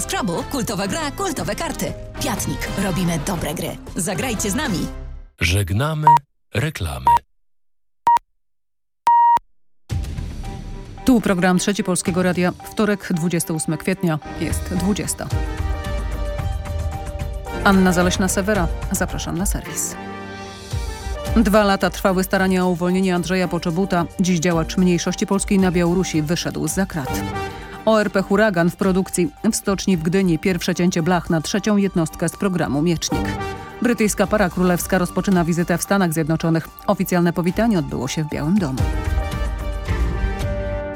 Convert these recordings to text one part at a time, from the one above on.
Scrabble, kultowa gra, kultowe karty. Piatnik, robimy dobre gry. Zagrajcie z nami. Żegnamy reklamy. Tu program Trzeci Polskiego Radia. Wtorek, 28 kwietnia, jest 20. Anna Zaleśna-Sewera. Zapraszam na serwis. Dwa lata trwały starania o uwolnienie Andrzeja Poczobuta. Dziś działacz mniejszości polskiej na Białorusi wyszedł z krat. ORP Huragan w produkcji. W stoczni w Gdyni pierwsze cięcie blach na trzecią jednostkę z programu Miecznik. Brytyjska para królewska rozpoczyna wizytę w Stanach Zjednoczonych. Oficjalne powitanie odbyło się w Białym Domu.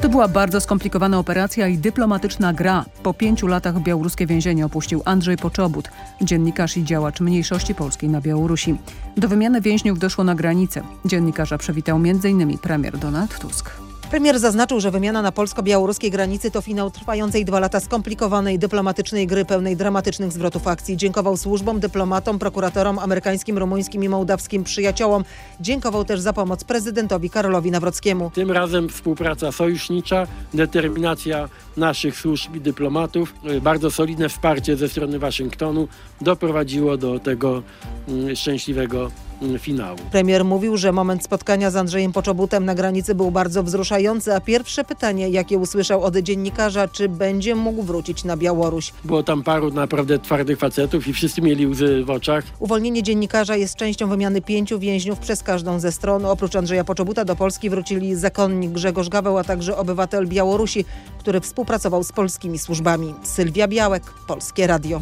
To była bardzo skomplikowana operacja i dyplomatyczna gra. Po pięciu latach białoruskie więzienie opuścił Andrzej Poczobut, dziennikarz i działacz mniejszości polskiej na Białorusi. Do wymiany więźniów doszło na granicę. Dziennikarza przywitał m.in. premier Donald Tusk. Premier zaznaczył, że wymiana na polsko-białoruskiej granicy to finał trwającej dwa lata skomplikowanej dyplomatycznej gry pełnej dramatycznych zwrotów akcji. Dziękował służbom, dyplomatom, prokuratorom amerykańskim, rumuńskim i mołdawskim przyjaciołom. Dziękował też za pomoc prezydentowi Karolowi Nawrockiemu. Tym razem współpraca sojusznicza, determinacja naszych służb i dyplomatów, bardzo solidne wsparcie ze strony Waszyngtonu doprowadziło do tego mm, szczęśliwego mm, finału. Premier mówił, że moment spotkania z Andrzejem Poczobutem na granicy był bardzo wzruszający, a pierwsze pytanie, jakie usłyszał od dziennikarza, czy będzie mógł wrócić na Białoruś. Było tam paru naprawdę twardych facetów i wszyscy mieli łzy w oczach. Uwolnienie dziennikarza jest częścią wymiany pięciu więźniów przez każdą ze stron. Oprócz Andrzeja Poczobuta do Polski wrócili zakonnik Grzegorz Gaweł, a także obywatel Białorusi, który współpracował z polskimi służbami. Sylwia Białek, Polskie Radio.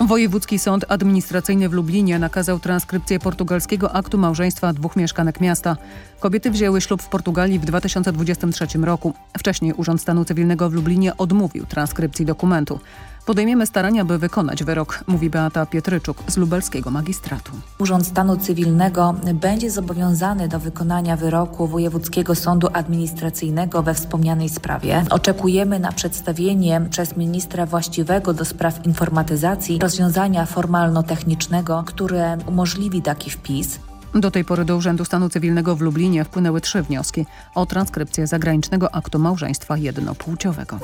Wojewódzki Sąd Administracyjny w Lublinie nakazał transkrypcję portugalskiego aktu małżeństwa dwóch mieszkanek miasta. Kobiety wzięły ślub w Portugalii w 2023 roku. Wcześniej Urząd Stanu Cywilnego w Lublinie odmówił transkrypcji dokumentu. Podejmiemy starania, by wykonać wyrok, mówi Beata Pietryczuk z lubelskiego magistratu. Urząd Stanu Cywilnego będzie zobowiązany do wykonania wyroku Wojewódzkiego Sądu Administracyjnego we wspomnianej sprawie. Oczekujemy na przedstawienie przez ministra właściwego do spraw informatyzacji rozwiązania formalno-technicznego, które umożliwi taki wpis. Do tej pory do Urzędu Stanu Cywilnego w Lublinie wpłynęły trzy wnioski o transkrypcję zagranicznego aktu małżeństwa jednopłciowego.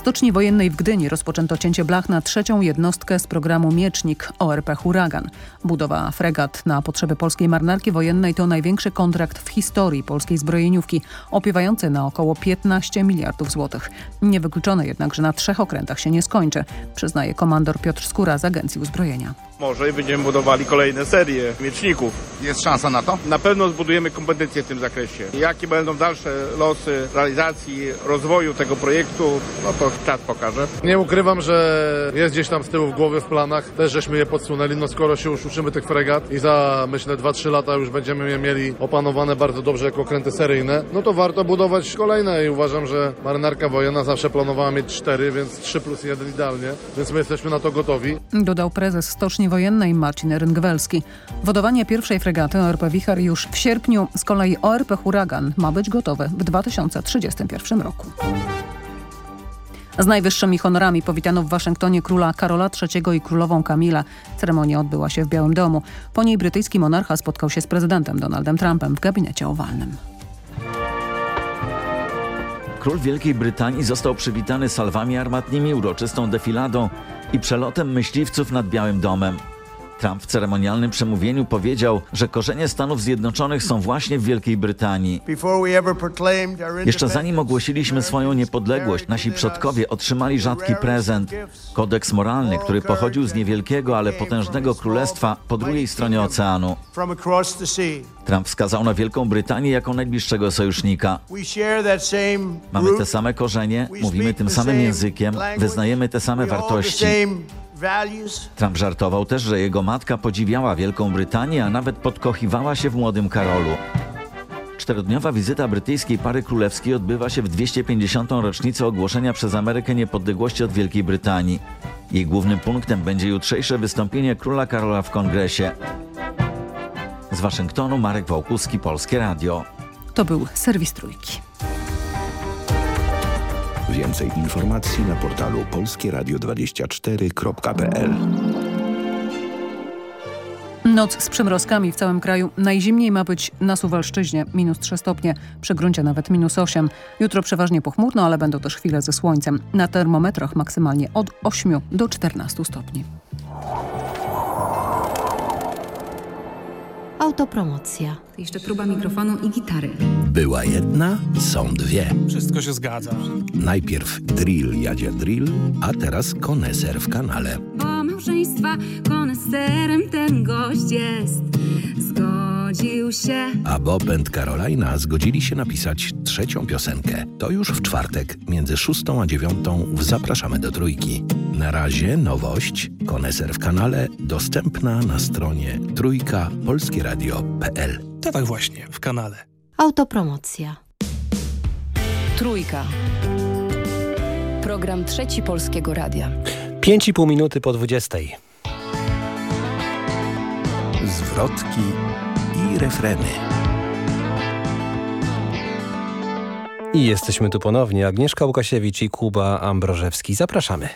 Stoczni Wojennej w Gdyni rozpoczęto cięcie blach na trzecią jednostkę z programu Miecznik ORP Huragan. Budowa fregat na potrzeby polskiej marynarki wojennej to największy kontrakt w historii polskiej zbrojeniówki, opiewający na około 15 miliardów złotych. Niewykluczone jednak, że na trzech okrętach się nie skończy, przyznaje komandor Piotr Skóra z Agencji Uzbrojenia. Może i będziemy budowali kolejne serie mieczników. Jest szansa na to? Na pewno zbudujemy kompetencje w tym zakresie. Jakie będą dalsze losy realizacji, rozwoju tego projektu, no to czas pokaże. Nie ukrywam, że jest gdzieś tam z tyłu w głowie w planach. Też żeśmy je podsunęli. No skoro się już uczymy tych fregat i za myślę 2-3 lata już będziemy je mieli opanowane bardzo dobrze jako okręty seryjne, no to warto budować kolejne i uważam, że marynarka wojenna zawsze planowała mieć 4, więc 3 plus 1 idealnie, więc my jesteśmy na to gotowi. Dodał prezes Stoczni Wojennej Marcin Ryngwelski. Wodowanie pierwszej fregaty ORP Wichar już w sierpniu, z kolei ORP Huragan ma być gotowe w 2031 roku. Z najwyższymi honorami powitano w Waszyngtonie króla Karola III i królową Kamila. Ceremonia odbyła się w Białym Domu. Po niej brytyjski monarcha spotkał się z prezydentem Donaldem Trumpem w gabinecie owalnym. Król Wielkiej Brytanii został przywitany salwami armatnimi, uroczystą defiladą i przelotem myśliwców nad Białym Domem. Trump w ceremonialnym przemówieniu powiedział, że korzenie Stanów Zjednoczonych są właśnie w Wielkiej Brytanii. Jeszcze zanim ogłosiliśmy swoją niepodległość, nasi przodkowie otrzymali rzadki prezent kodeks moralny, który pochodził z niewielkiego, ale potężnego królestwa po drugiej stronie oceanu. Trump wskazał na Wielką Brytanię jako najbliższego sojusznika. Mamy te same korzenie, mówimy tym samym językiem, wyznajemy te same wartości. Trump żartował też, że jego matka podziwiała Wielką Brytanię, a nawet podkochiwała się w młodym Karolu. Czterodniowa wizyta brytyjskiej pary królewskiej odbywa się w 250. rocznicę ogłoszenia przez Amerykę niepodległości od Wielkiej Brytanii. Jej głównym punktem będzie jutrzejsze wystąpienie króla Karola w kongresie. Z Waszyngtonu Marek Wałkuski, Polskie Radio. To był serwis Trójki. Więcej informacji na portalu polskieradio24.pl Noc z przymrozkami w całym kraju. Najzimniej ma być na Suwalszczyźnie, minus 3 stopnie, przy gruncie nawet minus 8. Jutro przeważnie pochmurno, ale będą też chwile ze słońcem. Na termometrach maksymalnie od 8 do 14 stopni. Autopromocja. Jeszcze próba mikrofonu i gitary. Była jedna, są dwie. Wszystko się zgadza. Najpierw drill Jadzia Drill, a teraz koneser w kanale. Małżeństwa koneserem ten gość jest. Zgodził się. A Bob and Carolina zgodzili się napisać trzecią piosenkę. To już w czwartek, między szóstą a dziewiątą w Zapraszamy do Trójki. Na razie nowość, koneser w kanale, dostępna na stronie trójka.polskieradio.pl To tak właśnie, w kanale. Autopromocja. Trójka. Program Trzeci Polskiego Radia. 5,5 minuty po 20. Zwrotki i refreny. I jesteśmy tu ponownie. Agnieszka Łukasiewicz i Kuba Ambrożewski. Zapraszamy.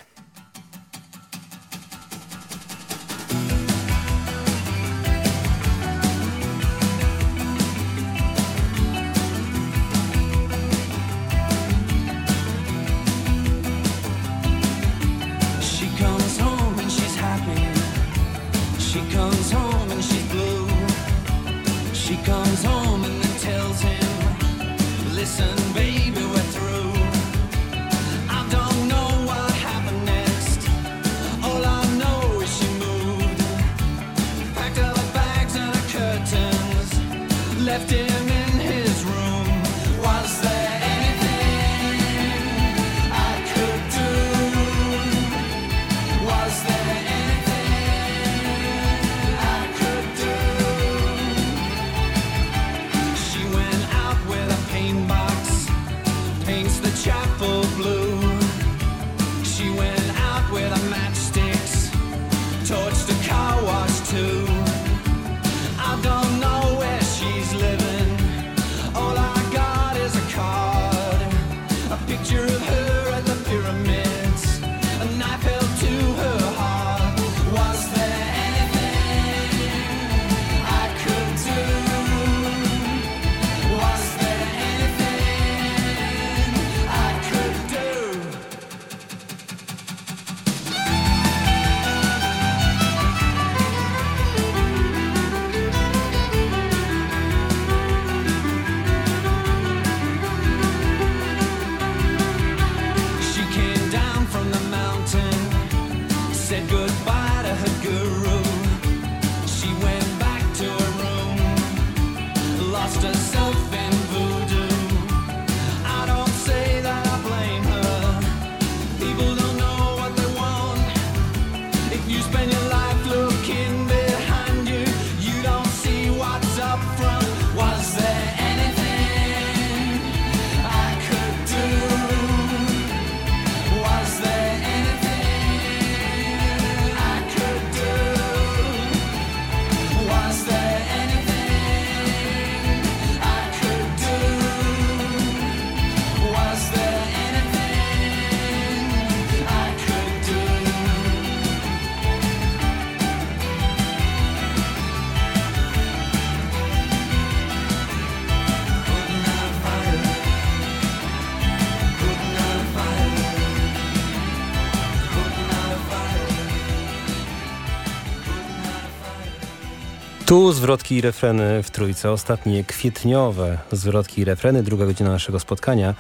Tu zwrotki i refreny w trójce. Ostatnie kwietniowe zwrotki i refreny. Druga godzina naszego spotkania.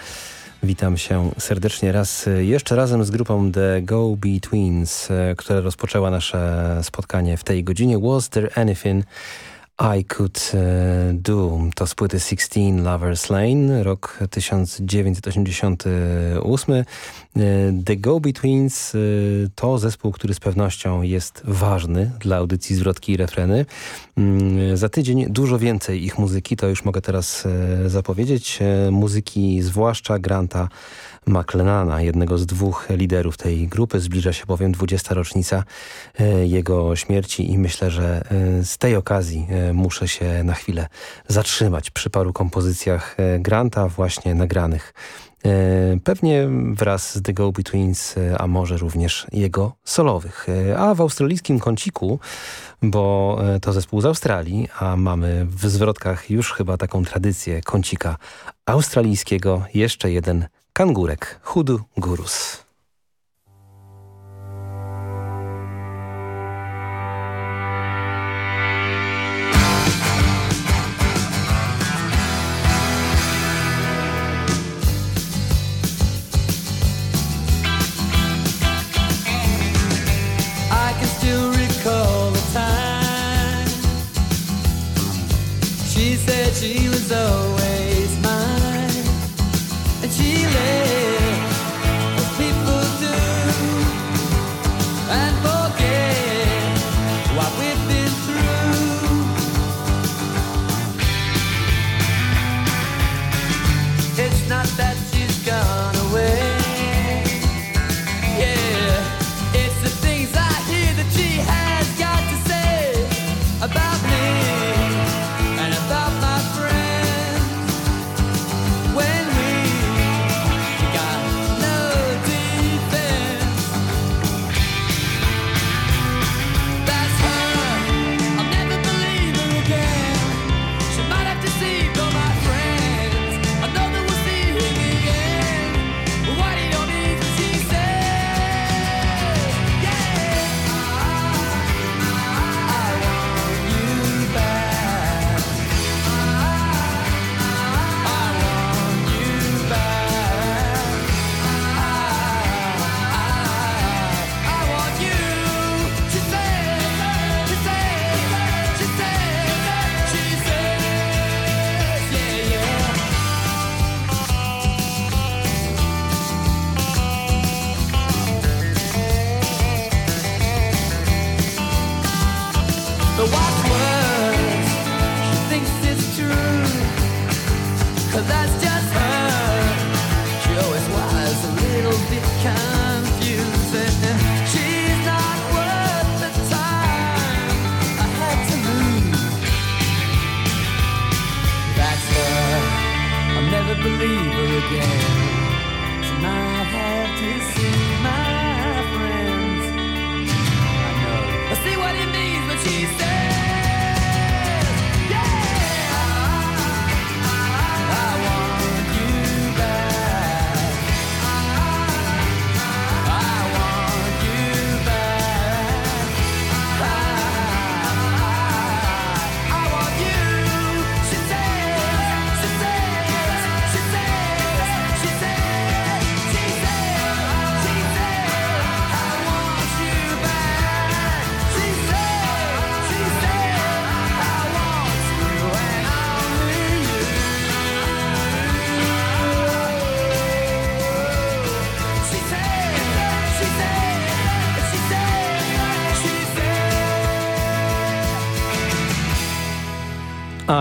Witam się serdecznie raz jeszcze razem z grupą The Go Betweens, e, która rozpoczęła nasze spotkanie w tej godzinie. Was there anything I Could e, Do. To z płyty 16 Lovers Lane, rok 1988. E, The Go-Betweens e, to zespół, który z pewnością jest ważny dla audycji Zwrotki i Refreny. Mm, Za tydzień dużo więcej ich muzyki, to już mogę teraz zapowiedzieć. Muzyki zwłaszcza Granta McLennana, jednego z dwóch liderów tej grupy. Zbliża się bowiem 20. rocznica jego śmierci i myślę, że z tej okazji muszę się na chwilę zatrzymać przy paru kompozycjach e, Granta właśnie nagranych Pewnie wraz z The Go-Betweens, a może również jego solowych. A w australijskim kąciku, bo to zespół z Australii, a mamy w zwrotkach już chyba taką tradycję kącika australijskiego, jeszcze jeden kangurek, Hudu Gurus.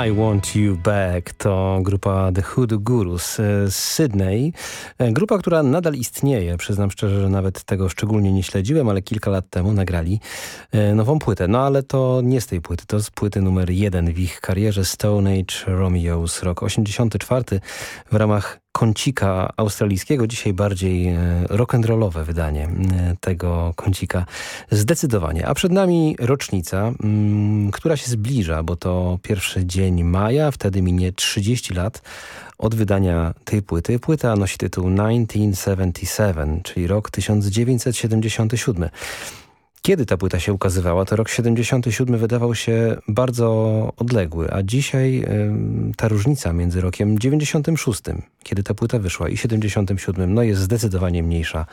I Want You Back to grupa The Hood Gurus z Sydney. E, Grupa, która nadal istnieje. Przyznam szczerze, że nawet tego szczególnie nie śledziłem, ale kilka lat temu nagrali e, nową płytę. No ale to nie z tej płyty, to z płyty numer jeden w ich karierze Stone Age Romeo's, rok 84 w ramach kącika australijskiego, dzisiaj bardziej e, rock'n'rollowe wydanie e, tego kącika zdecydowanie. A przed nami rocznica, mm, która się zbliża, bo to pierwszy dzień maja, wtedy minie 30 lat od wydania tej płyty. Płyta nosi tytuł 1977, czyli rok 1977. Kiedy ta płyta się ukazywała, to rok 77 wydawał się bardzo odległy, a dzisiaj ta różnica między rokiem 96, kiedy ta płyta wyszła, i 77, no jest zdecydowanie mniejsza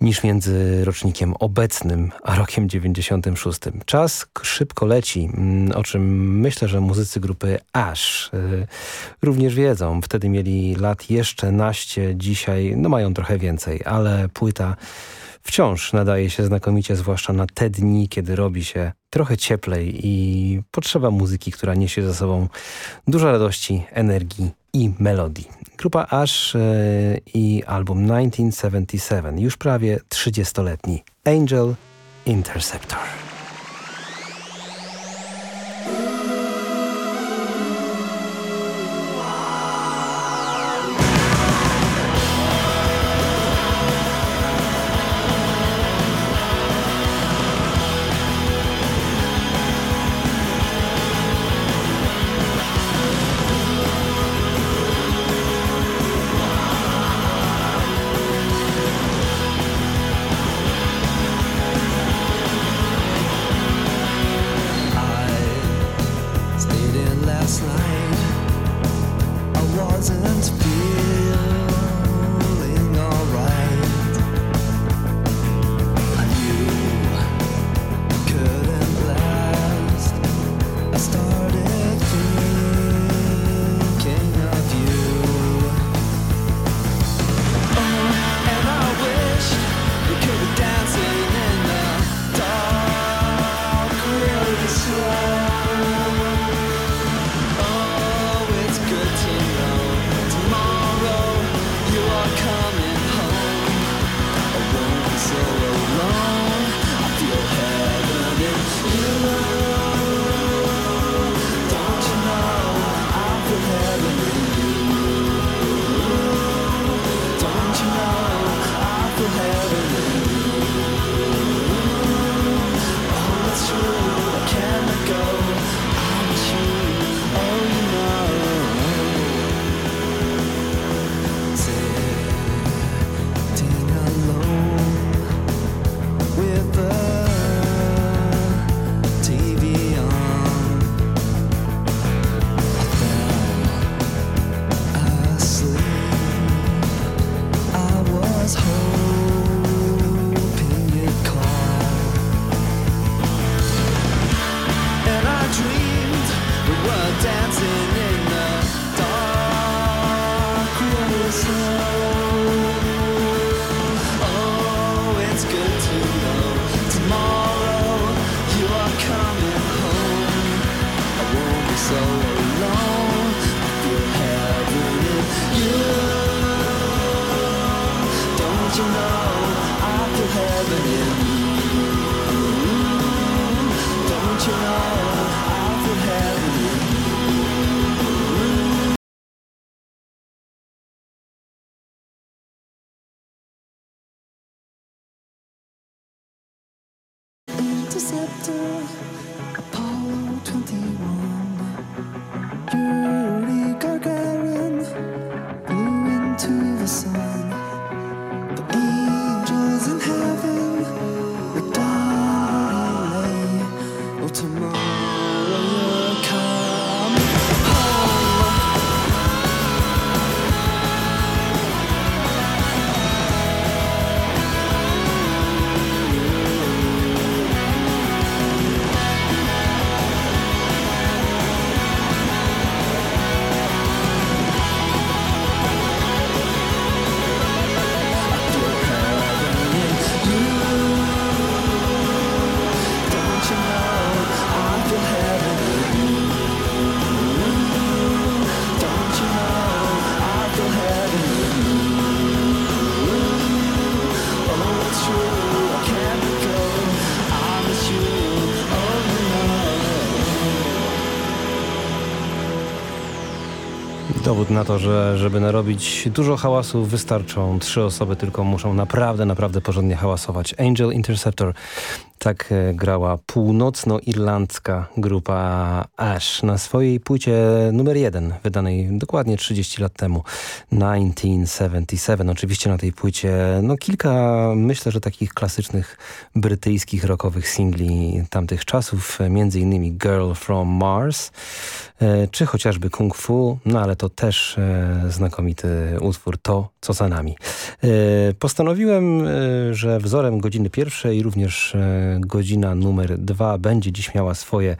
niż między rocznikiem obecnym a rokiem 96. Czas szybko leci, mm, o czym myślę, że muzycy grupy Ash y, również wiedzą. Wtedy mieli lat jeszcze naście, dzisiaj no mają trochę więcej, ale płyta wciąż nadaje się znakomicie, zwłaszcza na te dni, kiedy robi się trochę cieplej i potrzeba muzyki, która niesie ze sobą dużo radości, energii i melodii. Grupa Ash yy, i album 1977, już prawie 30-letni. Angel Interceptor. Na to, że żeby narobić dużo hałasu wystarczą trzy osoby, tylko muszą naprawdę, naprawdę porządnie hałasować. Angel Interceptor. Tak e, grała północnoirlandzka grupa Ash na swojej płycie numer jeden, wydanej dokładnie 30 lat temu, 1977. Oczywiście na tej płycie no kilka, myślę, że takich klasycznych brytyjskich rockowych singli tamtych czasów, e, między innymi Girl from Mars, e, czy chociażby Kung Fu, no ale to też znakomity utwór, to co za nami. Postanowiłem, że wzorem godziny pierwszej również godzina numer dwa będzie dziś miała swoje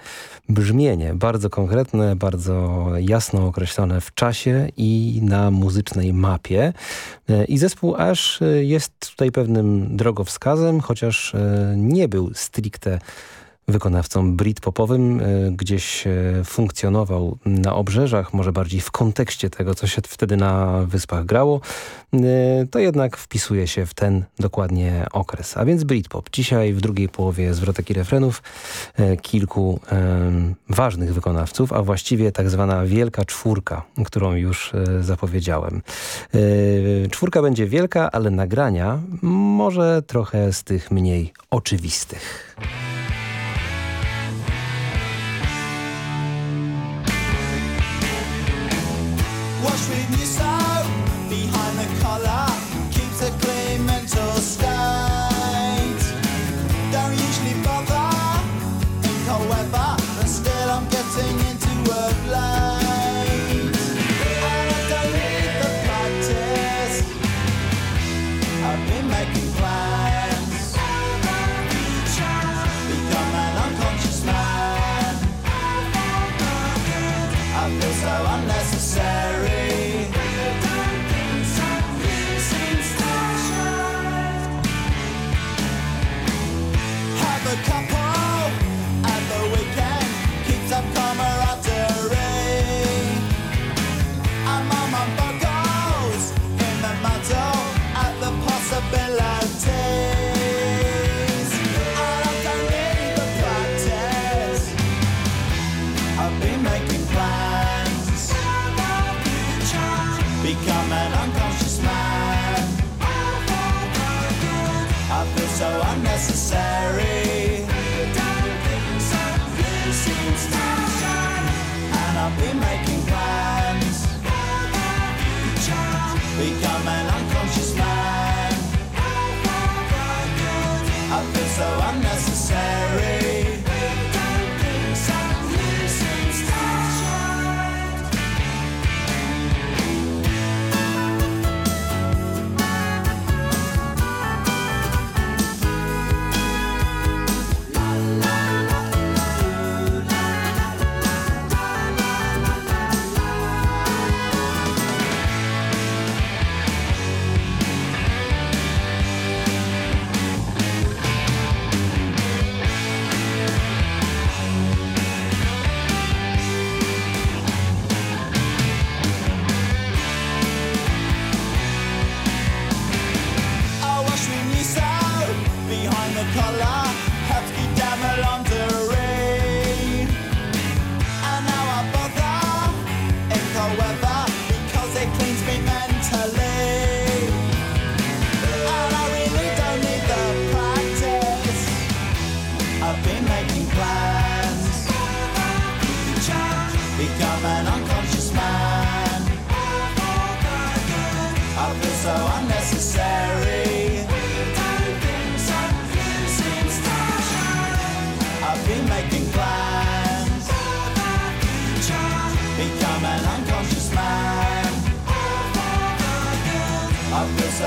brzmienie, bardzo konkretne, bardzo jasno określone w czasie i na muzycznej mapie. E, I zespół Ash e, jest tutaj pewnym drogowskazem, chociaż e, nie był stricte wykonawcą britpopowym, e, gdzieś e, funkcjonował na obrzeżach, może bardziej w kontekście tego, co się wtedy na Wyspach grało, e, to jednak wpisuje się w ten dokładnie okres. A więc Britpop. Dzisiaj w drugiej połowie zwrotek i refrenów kilku ważnych wykonawców, a właściwie tak zwana wielka czwórka, którą już zapowiedziałem. Czwórka będzie wielka, ale nagrania może trochę z tych mniej oczywistych. Wash with me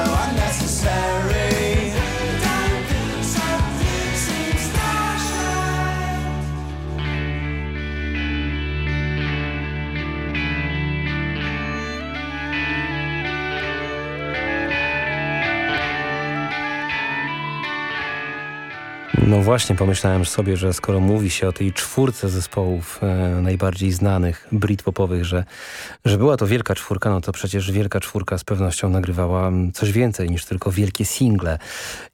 unnecessary. No właśnie, pomyślałem sobie, że skoro mówi się o tej czwórce zespołów e, najbardziej znanych, britpopowych, że, że była to wielka czwórka, no to przecież wielka czwórka z pewnością nagrywała mm, coś więcej niż tylko wielkie single.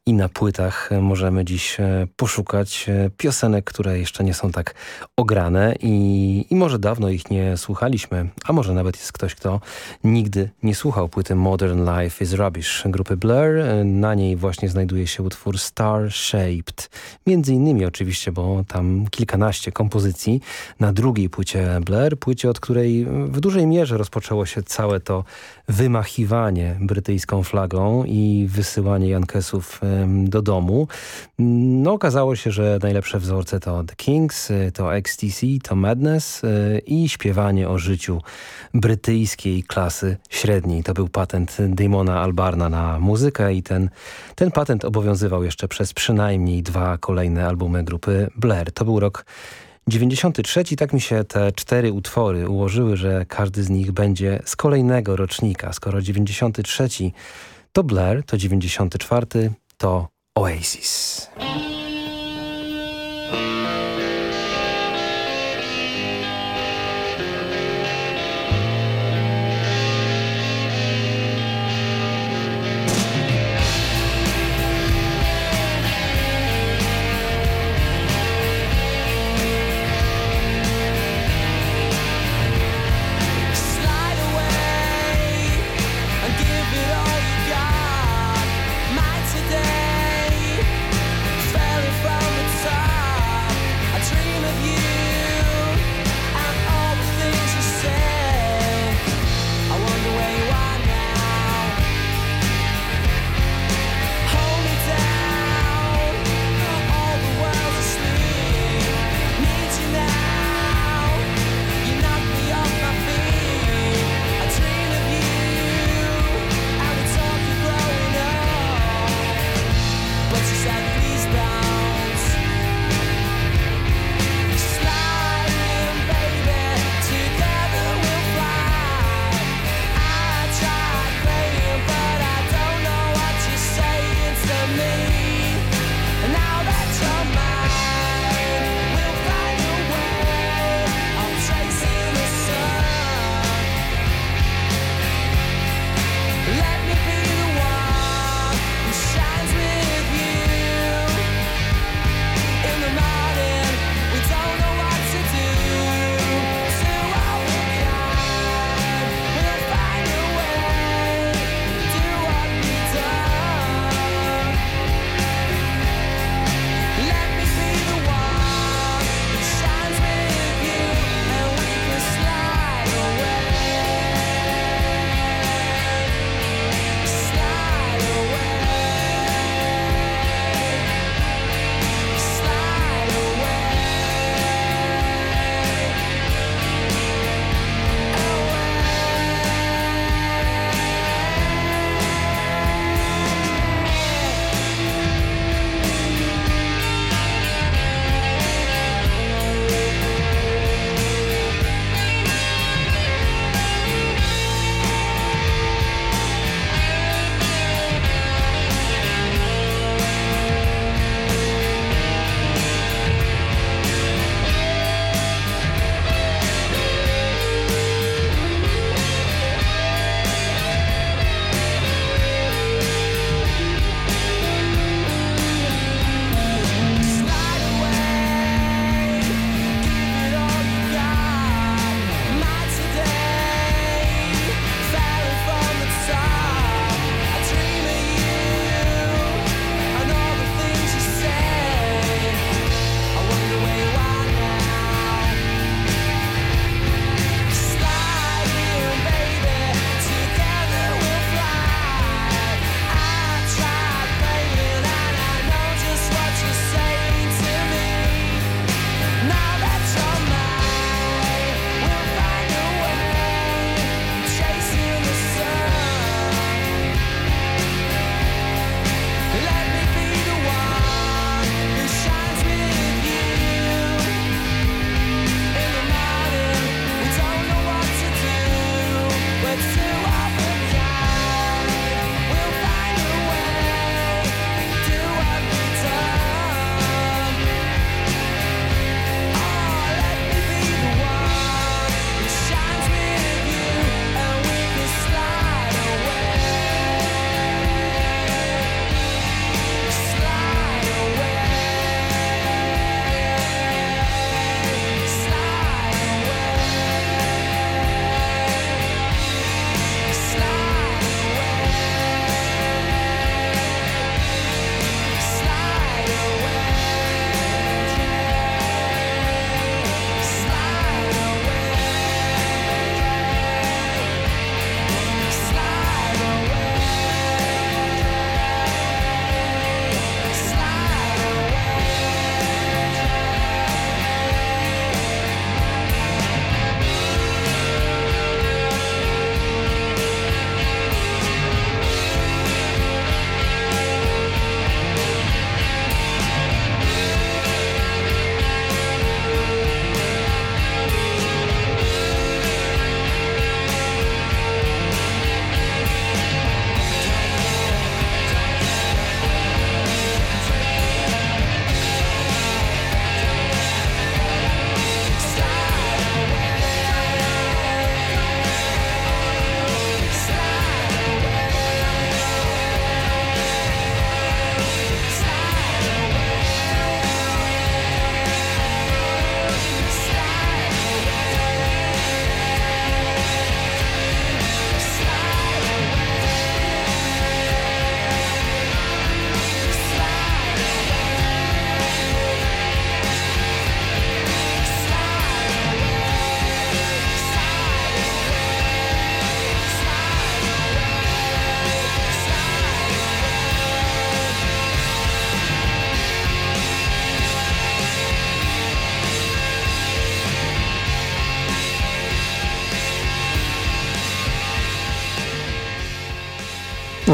I na płytach możemy dziś e, poszukać e, piosenek, które jeszcze nie są tak ograne i, i może dawno ich nie słuchaliśmy, a może nawet jest ktoś, kto nigdy nie słuchał płyty Modern Life is Rubbish grupy Blur. E, Na niej właśnie znajduje się utwór Star Shaped. Między innymi oczywiście, bo tam kilkanaście kompozycji na drugiej płycie Blur, płycie, od której w dużej mierze rozpoczęło się całe to wymachiwanie brytyjską flagą i wysyłanie Jankesów do domu. No okazało się, że najlepsze wzorce to The Kings, y, to XTC, to Madness y, i śpiewanie o życiu brytyjskiej klasy średniej. To był patent Damona Albarna na muzykę i ten, ten patent obowiązywał jeszcze przez przynajmniej dwa kolejne albumy grupy Blair. To był rok 93. Tak mi się te cztery utwory ułożyły, że każdy z nich będzie z kolejnego rocznika. Skoro 93 to Blair, to 94 to Oasis.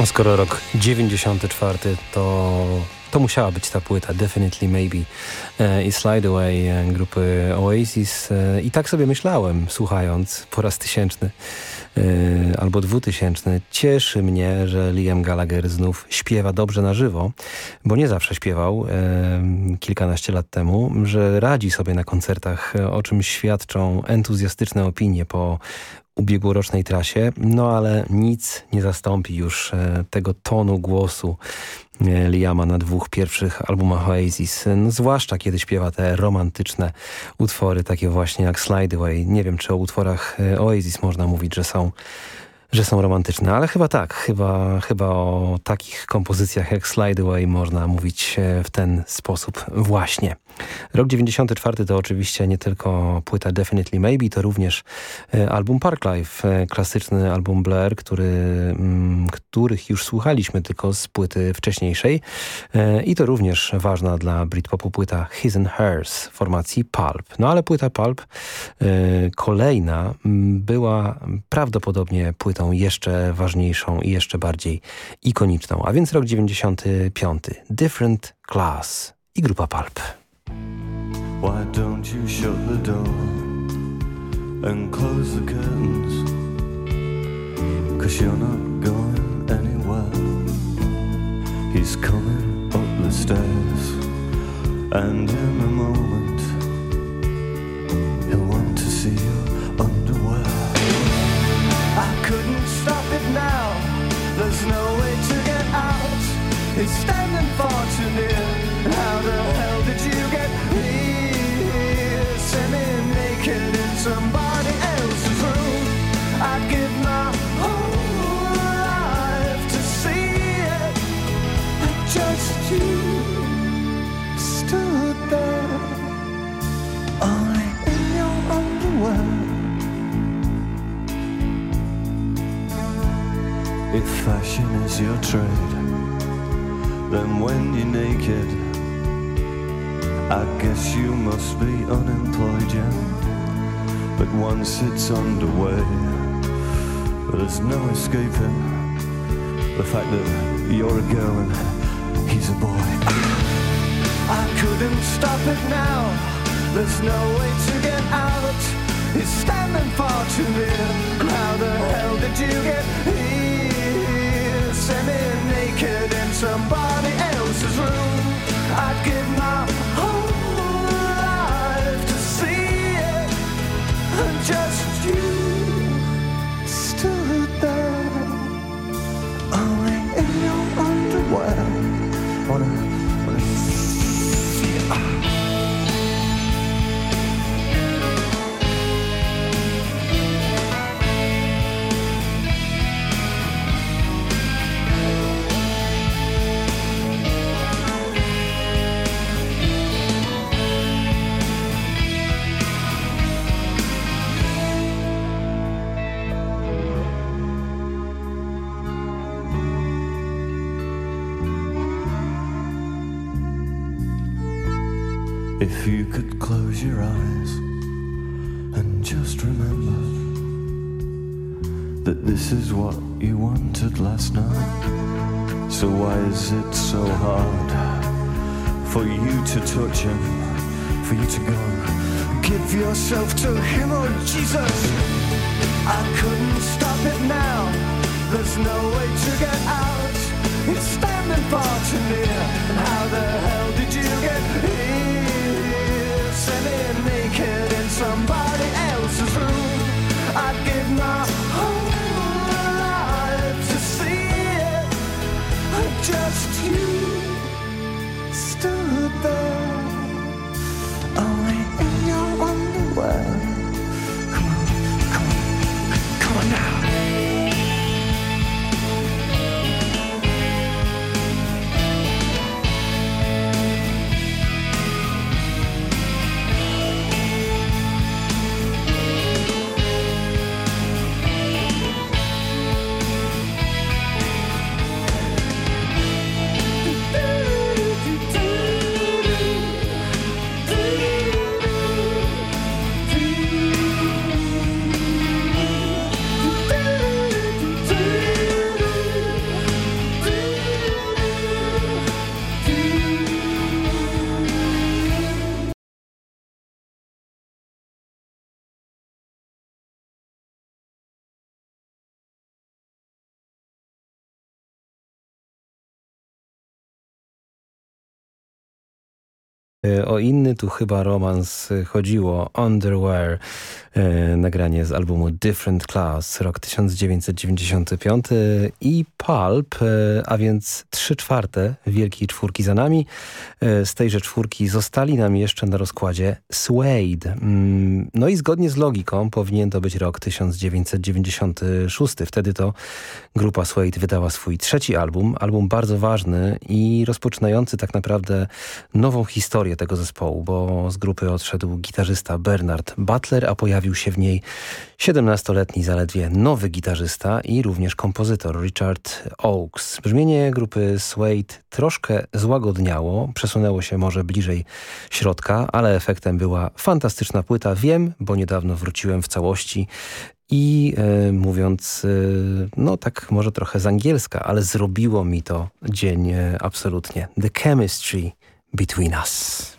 No skoro rok 94 to, to musiała być ta płyta Definitely Maybe e, i Slide Away e, grupy Oasis e, i tak sobie myślałem słuchając po raz tysięczny albo dwutysięczny. Cieszy mnie, że Liam Gallagher znów śpiewa dobrze na żywo, bo nie zawsze śpiewał kilkanaście lat temu, że radzi sobie na koncertach, o czym świadczą entuzjastyczne opinie po ubiegłorocznej trasie, no ale nic nie zastąpi już e, tego tonu głosu e, Liama na dwóch pierwszych albumach Oasis, no, zwłaszcza kiedy śpiewa te romantyczne utwory, takie właśnie jak Slide Away. Nie wiem, czy o utworach e, Oasis można mówić, że są że są romantyczne, ale chyba tak, chyba, chyba o takich kompozycjach jak Slide Away można mówić e, w ten sposób właśnie. Rok 94 to oczywiście nie tylko płyta Definitely Maybe, to również e, album Parklife, e, klasyczny album Blair, który, mm, których już słuchaliśmy tylko z płyty wcześniejszej i to również ważna dla Britpopu płyta His and Hers formacji Pulp. No ale płyta Pulp kolejna była prawdopodobnie płytą jeszcze ważniejszą i jeszcze bardziej ikoniczną, a więc rok 95. Different Class i grupa Pulp. Why don't you shut the door and close the curtains? Cause you're not going anywhere. He's coming up the stairs, and in a moment, fashion is your trade, then when you're naked, I guess you must be unemployed, yeah. But once it's underway, there's no escaping the fact that you're a girl and he's a boy. I couldn't stop it now, there's no way to get out. He's standing far too near. How the hell did you get here? Semi-naked in somebody else's room. I'd give my If you could close your eyes and just remember that this is what you wanted last night. So why is it so hard for you to touch him, for you to go? Give yourself to him, oh Jesus! I couldn't stop it now. There's no way to get out. It's standing far too near. And how the hell did you get here? Semi-naked in somebody else's room. I'd give my whole life to see it. Just you stood there, O inny tu chyba romans e, chodziło. Underwear. E, nagranie z albumu Different Class, rok 1995 i Pulp, e, a więc trzy czwarte Wielkiej Czwórki za nami. E, z tejże czwórki zostali nam jeszcze na rozkładzie Suede. Mm, No i zgodnie z logiką powinien to być rok 1996. Wtedy to grupa Suede wydała swój trzeci album, album bardzo ważny i rozpoczynający tak naprawdę nową historię tego zespołu, bo z grupy odszedł gitarzysta Bernard Butler, a pojawił się w niej 17-letni zaledwie nowy gitarzysta i również kompozytor Richard Oakes. Brzmienie grupy Suede troszkę złagodniało, przesunęło się może bliżej środka, ale efektem była fantastyczna płyta. Wiem, bo niedawno wróciłem w całości i e, mówiąc, e, no tak może trochę z angielska, ale zrobiło mi to dzień e, absolutnie. The chemistry between us.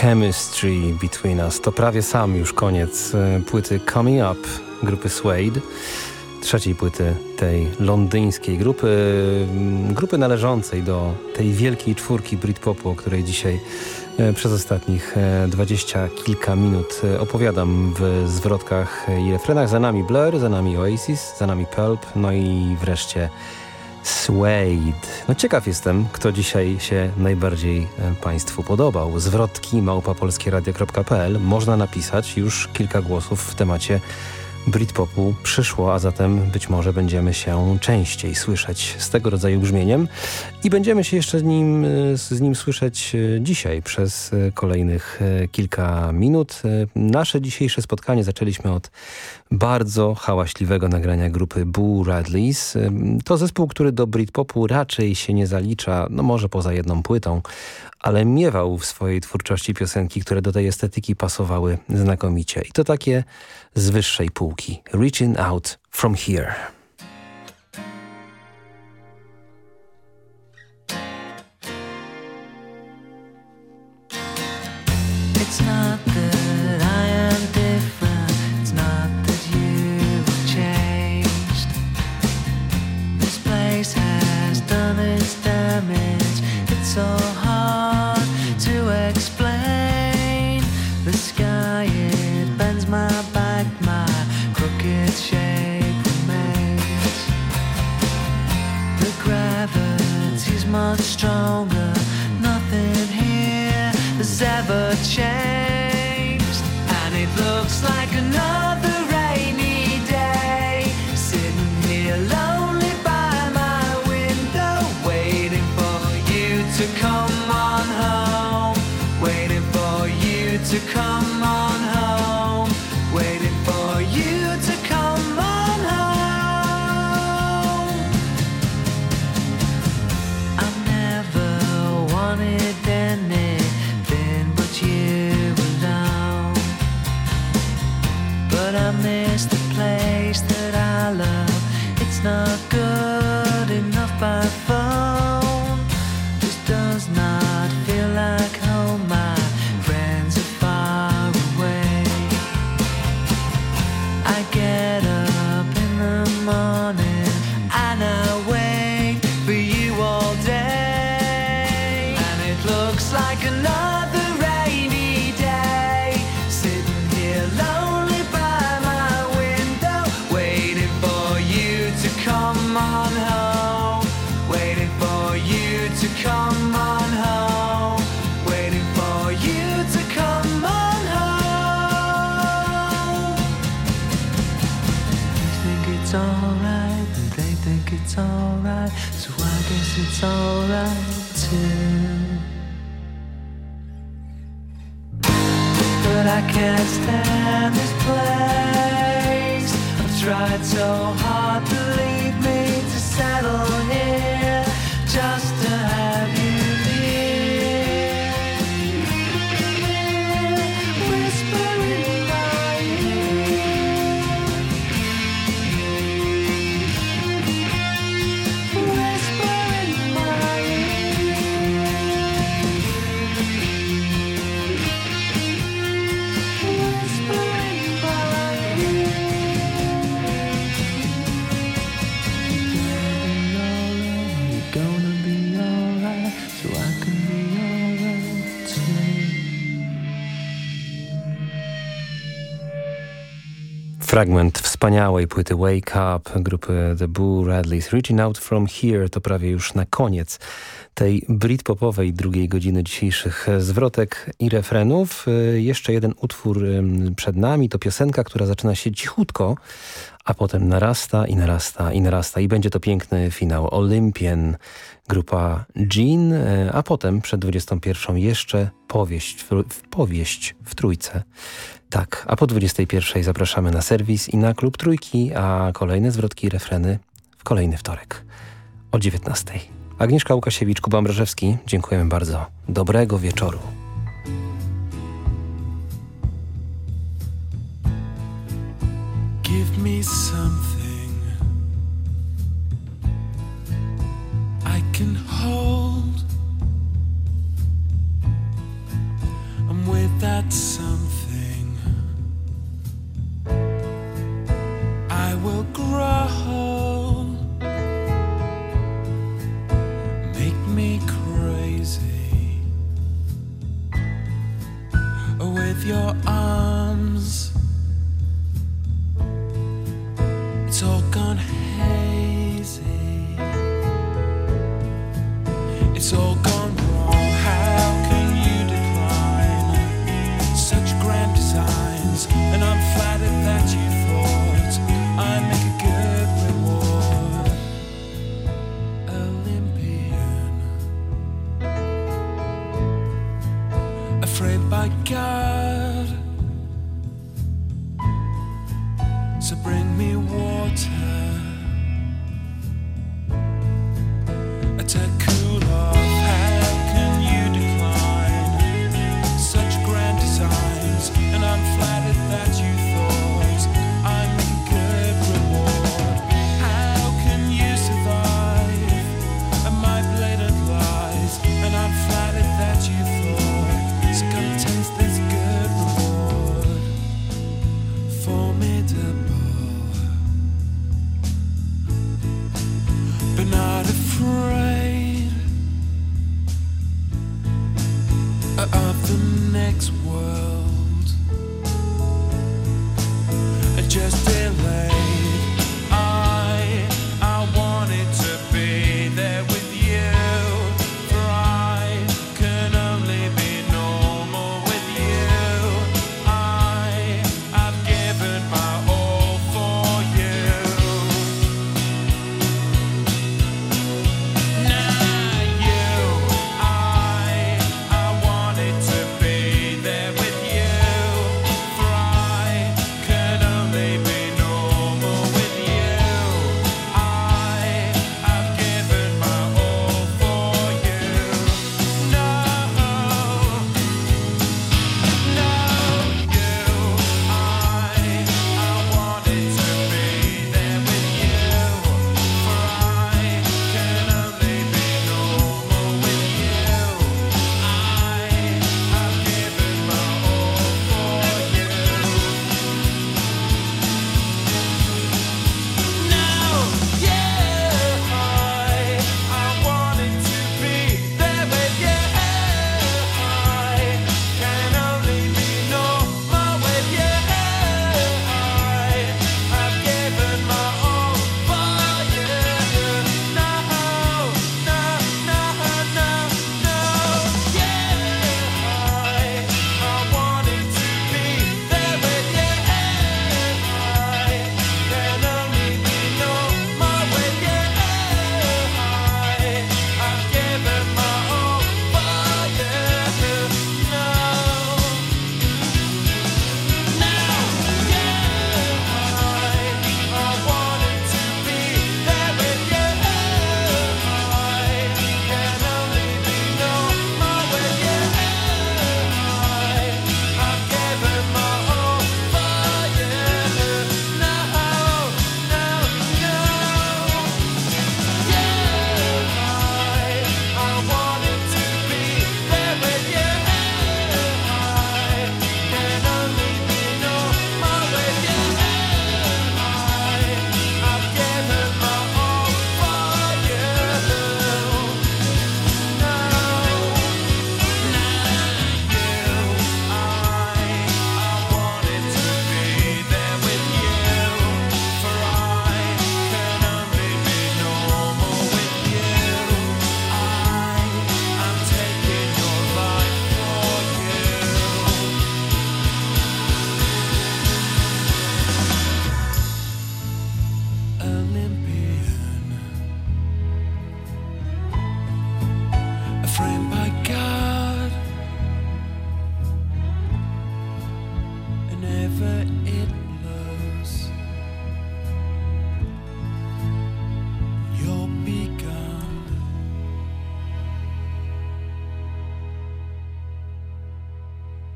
Chemistry Between Us. To prawie sam już koniec e, płyty Coming Up grupy Suede. Trzeciej płyty tej londyńskiej grupy, mm, grupy należącej do tej wielkiej czwórki Britpopu, o której dzisiaj e, przez ostatnich e, dwadzieścia kilka minut opowiadam w zwrotkach i refrenach. Za nami Blur, za nami Oasis, za nami Pulp, no i wreszcie Suede. No ciekaw jestem, kto dzisiaj się najbardziej e, Państwu podobał. Zwrotki małpapolskieradio.pl można napisać już kilka głosów w temacie Britpopu przyszło, a zatem być może będziemy się częściej słyszeć z tego rodzaju brzmieniem i będziemy się jeszcze z nim, e, z nim słyszeć e, dzisiaj przez kolejnych kilka minut. Nasze dzisiejsze spotkanie zaczęliśmy od bardzo hałaśliwego nagrania grupy Boo Radleys. To zespół, który do Britpopu raczej się nie zalicza, no może poza jedną płytą, ale miewał w swojej twórczości piosenki, które do tej estetyki pasowały znakomicie. I to takie z wyższej półki. Reaching out from here. It's not It's to come Fragment wspaniałej płyty Wake Up grupy The Boo Radleys. Reaching Out From Here to prawie już na koniec tej britpopowej drugiej godziny dzisiejszych zwrotek i refrenów. Y, Jeszcze jeden utwór przed nami. To piosenka, która zaczyna się cichutko, a potem narasta i narasta i narasta. I będzie to piękny finał. Olympian, grupa Jean, y, a potem przed 21 jeszcze powieść, w- powieść w trójce. Tak, a po 21 zapraszamy na serwis i na klub trójki, a kolejne zwrotki i refreny w kolejny wtorek o 19. Agnieszka Łukasiewicz, Kuba Mrożewski, dziękujemy bardzo. Dobrego wieczoru. Give me something I can hold. I'm with that something. I will grow. Make me crazy with your arms. God.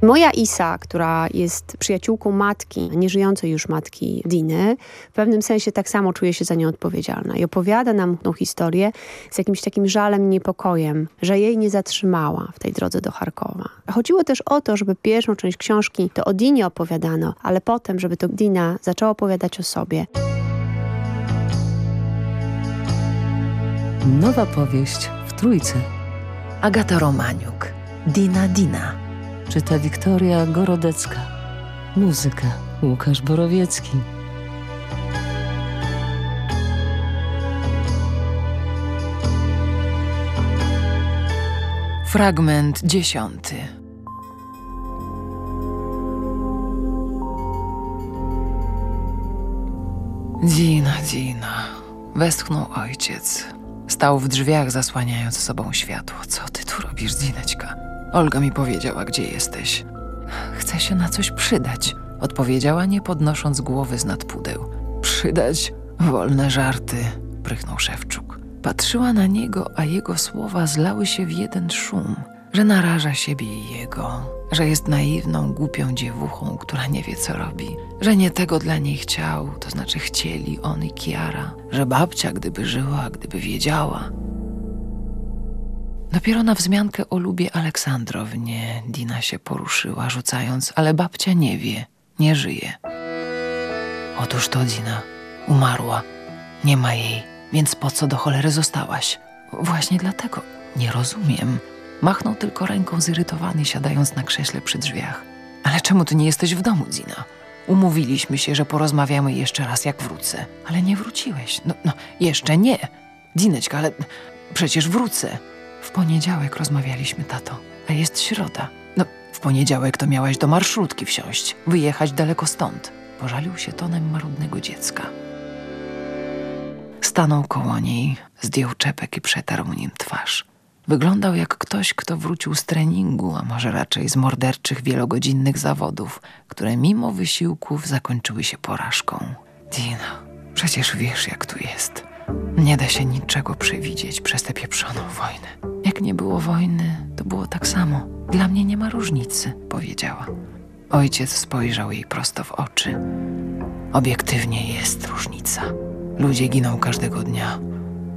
Moja Isa, która jest przyjaciółką matki, nieżyjącej już matki Diny, w pewnym sensie tak samo czuje się za nią odpowiedzialna i opowiada nam tą historię z jakimś takim żalem, niepokojem, że jej nie zatrzymała w tej drodze do Charkowa. Chodziło też o to, żeby pierwszą część książki to o Dinie opowiadano, ale potem, żeby to Dina zaczęła opowiadać o sobie. Nowa powieść w Trójce. Agata Romaniuk. Dina Dina czyta Wiktoria Gorodecka. Muzyka Łukasz Borowiecki. Fragment dziesiąty. Dina, Dina. Westchnął ojciec. Stał w drzwiach, zasłaniając sobą światło. Co ty tu robisz, Dineczka? Olga mi powiedziała, gdzie jesteś. Chcę się na coś przydać, odpowiedziała, nie podnosząc głowy z nad pudeł. Przydać? Wolne żarty, prychnął Szewczuk. Patrzyła na niego, a jego słowa zlały się w jeden szum, że naraża siebie i jego, że jest naiwną, głupią dziewuchą, która nie wie, co robi, że nie tego dla niej chciał, to znaczy chcieli on i Kiara, że babcia, gdyby żyła, gdyby wiedziała. Dopiero na wzmiankę o lubie Aleksandrownie Dina się poruszyła, rzucając, ale babcia nie wie, nie żyje. Otóż to Dina umarła, nie ma jej, więc po co do cholery zostałaś? Właśnie dlatego nie rozumiem. Machnął tylko ręką zirytowany, siadając na krześle przy drzwiach. Ale czemu ty nie jesteś w domu, Dina? Umówiliśmy się, że porozmawiamy jeszcze raz, jak wrócę. Ale nie wróciłeś. No, no jeszcze nie. Dineczka, ale przecież wrócę. W poniedziałek rozmawialiśmy, tato, a jest środa. No, w poniedziałek to miałaś do marszrutki wsiąść, wyjechać daleko stąd. Pożalił się tonem marudnego dziecka. Stanął koło niej, zdjął czepek i przetarł nim twarz. Wyglądał jak ktoś, kto wrócił z treningu, a może raczej z morderczych wielogodzinnych zawodów, które mimo wysiłków zakończyły się porażką. Dina, przecież wiesz, jak tu jest. Nie da się niczego przewidzieć przez tę pieprzoną wojnę. Jak nie było wojny, to było tak samo. Dla mnie nie ma różnicy, powiedziała. Ojciec spojrzał jej prosto w oczy. Obiektywnie jest różnica. Ludzie giną każdego dnia.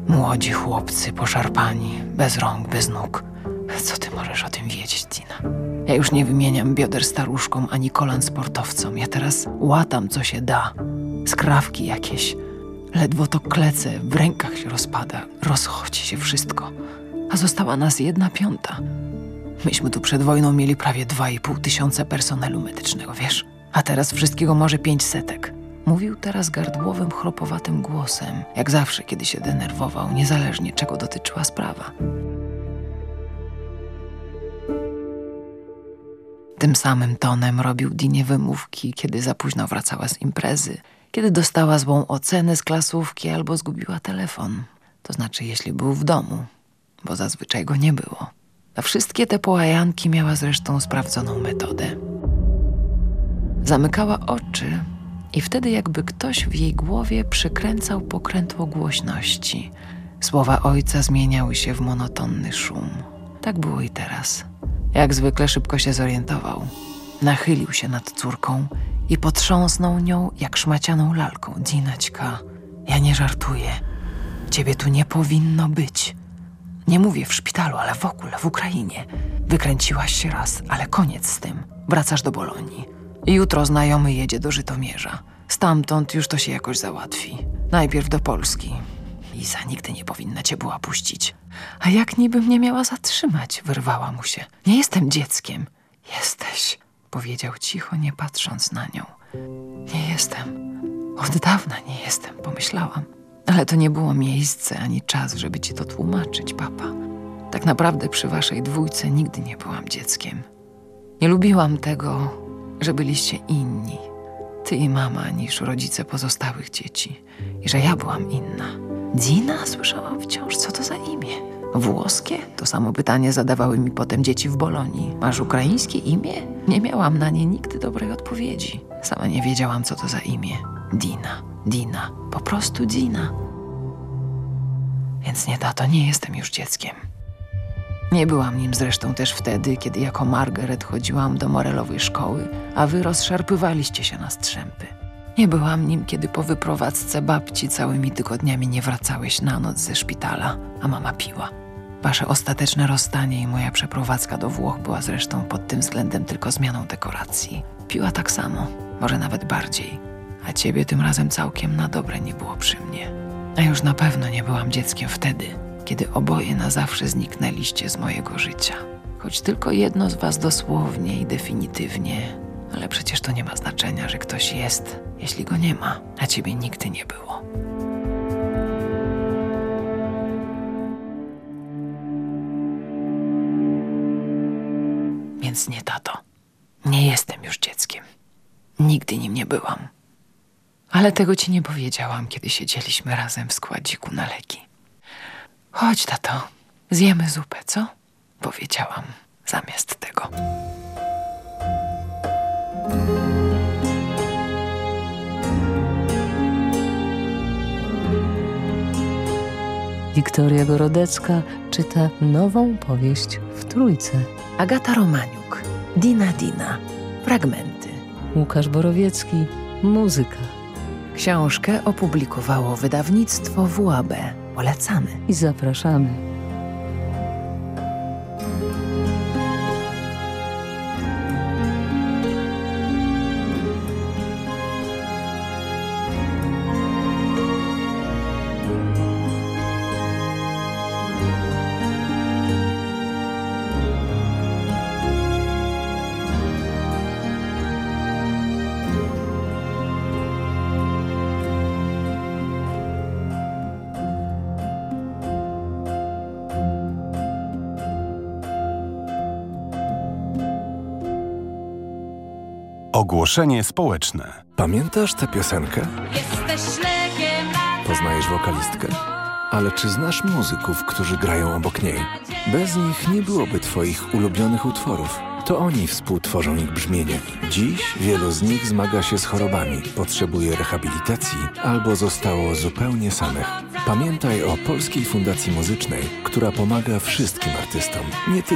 Młodzi chłopcy, poszarpani, bez rąk, bez nóg. Co ty możesz o tym wiedzieć, Dina? Ja już nie wymieniam bioder staruszkom ani kolan sportowcom. Ja teraz łatam, co się da. Skrawki jakieś. Ledwo to klece, w rękach się rozpada. Rozchodzi się wszystko. A została nas jedna piąta. Myśmy tu przed wojną mieli prawie dwa i pół tysiąca personelu medycznego, wiesz? A teraz wszystkiego może pięć setek. Mówił teraz gardłowym, chropowatym głosem, jak zawsze, kiedy się denerwował, niezależnie czego dotyczyła sprawa. Tym samym tonem robił Dinie wymówki, kiedy za późno wracała z imprezy, kiedy dostała złą ocenę z klasówki albo zgubiła telefon. To znaczy, jeśli był w domu, bo zazwyczaj go nie było. Na wszystkie te połajanki miała zresztą sprawdzoną metodę. Zamykała oczy i wtedy jakby ktoś w jej głowie przykręcał pokrętło głośności. Słowa ojca zmieniały się w monotonny szum. Tak było i teraz. Jak zwykle szybko się zorientował. Nachylił się nad córką i potrząsnął nią jak szmacianą lalką. Dinaćka, ja nie żartuję. Ciebie tu nie powinno być. Nie mówię w szpitalu, ale w ogóle w Ukrainie. Wykręciłaś się raz, ale koniec z tym. Wracasz do Bolonii. Jutro znajomy jedzie do Żytomierza. Stamtąd już to się jakoś załatwi. Najpierw do Polski. Iza nigdy nie powinna cię była puścić. A jak niby mnie miała zatrzymać? Wyrwała mu się. Nie jestem dzieckiem. Jesteś, powiedział cicho, nie patrząc na nią. Nie jestem. Od dawna nie jestem, pomyślałam. Ale to nie było miejsce ani czas, żeby ci to tłumaczyć, papa. Tak naprawdę przy waszej dwójce nigdy nie byłam dzieckiem. Nie lubiłam tego, że byliście inni, ty i mama, niż rodzice pozostałych dzieci. I że ja byłam inna. Dina? Słyszałam wciąż, co to za imię. Włoskie? To samo pytanie zadawały mi potem dzieci w Bolonii. Masz ukraińskie imię? Nie miałam na nie nigdy dobrej odpowiedzi. Sama nie wiedziałam, co to za imię. Dina, Dina, po prostu Dina. Więc nie, tato, nie jestem już dzieckiem. Nie byłam nim zresztą też wtedy, kiedy jako Margaret chodziłam do morelowej szkoły, a wy rozszarpywaliście się na strzępy. Nie byłam nim, kiedy po wyprowadzce babci całymi tygodniami nie wracałeś na noc ze szpitala, a mama piła. Wasze ostateczne rozstanie i moja przeprowadzka do Włoch była zresztą pod tym względem tylko zmianą dekoracji. Piła tak samo, może nawet bardziej, a ciebie tym razem całkiem na dobre nie było przy mnie. A już na pewno nie byłam dzieckiem wtedy, kiedy oboje na zawsze zniknęliście z mojego życia. choć tylko jedno z was dosłownie i definitywnie. Ale przecież to nie ma znaczenia, że ktoś jest, jeśli go nie ma, a ciebie nigdy nie było. Więc nie, tato. Nie jestem już dzieckiem. Nigdy nim nie byłam. Ale tego ci nie powiedziałam, kiedy siedzieliśmy razem w składziku na leki. Chodź, tato, zjemy zupę, co? Powiedziałam zamiast tego. Wiktoria Gorodecka czyta nową powieść w Trójce. Agata Romaniuk, Dina Dina, fragmenty. Łukasz Borowiecki, muzyka. Książkę opublikowało wydawnictwo WAB. Polecamy. I zapraszamy. Ogłoszenie społeczne. Pamiętasz tę piosenkę? Poznajesz wokalistkę? Ale czy znasz muzyków, którzy grają obok niej? Bez nich nie byłoby twoich ulubionych utworów. To oni współtworzą ich brzmienie. Dziś wielu z nich zmaga się z chorobami, potrzebuje rehabilitacji albo zostało zupełnie samych. Pamiętaj o Polskiej Fundacji Muzycznej, która pomaga wszystkim artystom, nie tylko